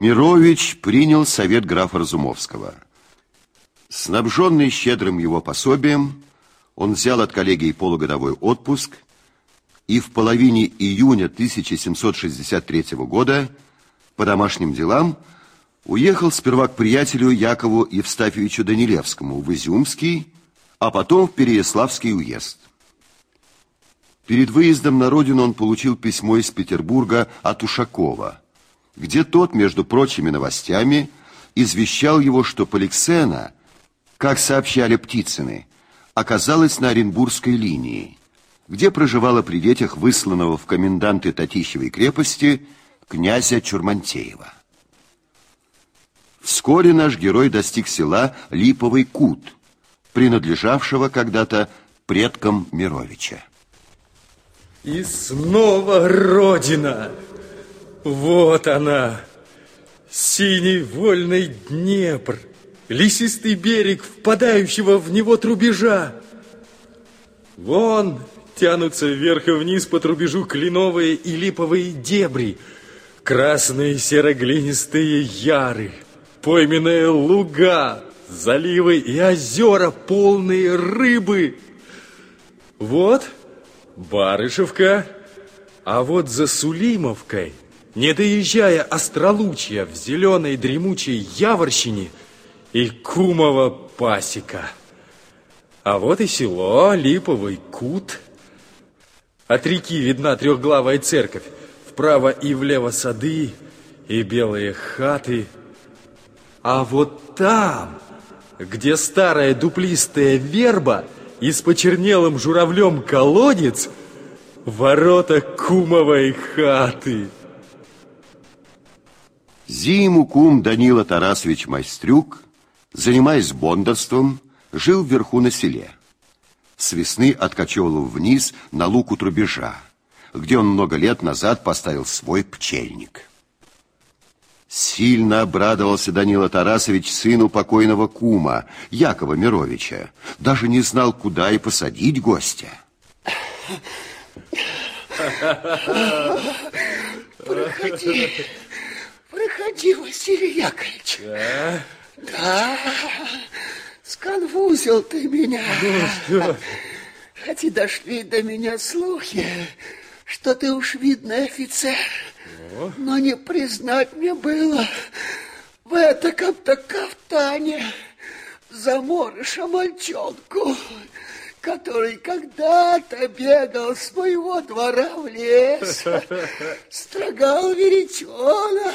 Мирович принял совет графа Разумовского. Снабженный щедрым его пособием, он взял от коллегии полугодовой отпуск и в половине июня 1763 года по домашним делам уехал сперва к приятелю Якову Евстафьевичу Данилевскому в Изюмский, а потом в Переяславский уезд. Перед выездом на родину он получил письмо из Петербурга от Ушакова – где тот, между прочими новостями, извещал его, что Поликсена, как сообщали Птицыны, оказалась на Оренбургской линии, где проживала при детях высланного в коменданты Татищевой крепости князя Чурмантеева. Вскоре наш герой достиг села Липовый Кут, принадлежавшего когда-то предкам Мировича. И снова Родина! Вот она, синий вольный Днепр, лесистый берег впадающего в него трубежа. Вон тянутся вверх и вниз по трубежу кленовые и липовые дебри, красные сероглинистые яры, пойменные луга, заливы и озера, полные рыбы. Вот Барышевка, а вот за Сулимовкой не доезжая Остролучья в зеленой дремучей Яворщине и Кумова пасека. А вот и село Липовый Кут. От реки видна трехглавая церковь. Вправо и влево сады и белые хаты. А вот там, где старая дуплистая верба и с почернелым журавлем колодец, ворота Кумовой хаты. Зиму кум Данила Тарасович Майстрюк, занимаясь бондарством, жил вверху на селе. С весны откачевывал вниз на луку трубежа, где он много лет назад поставил свой пчельник. Сильно обрадовался Данила Тарасович сыну покойного кума, Якова Мировича. Даже не знал, куда и посадить гостя. Проходи. Проходи, Василий Яковлевич. Да? Да. Сконфузил ты меня. Ну что? Хоть и дошли до меня слухи, что ты уж видный офицер. О. Но не признать мне было в этом-то кафтане заморыша мальчонку который когда-то бегал с моего двора в лес, строгал веретена,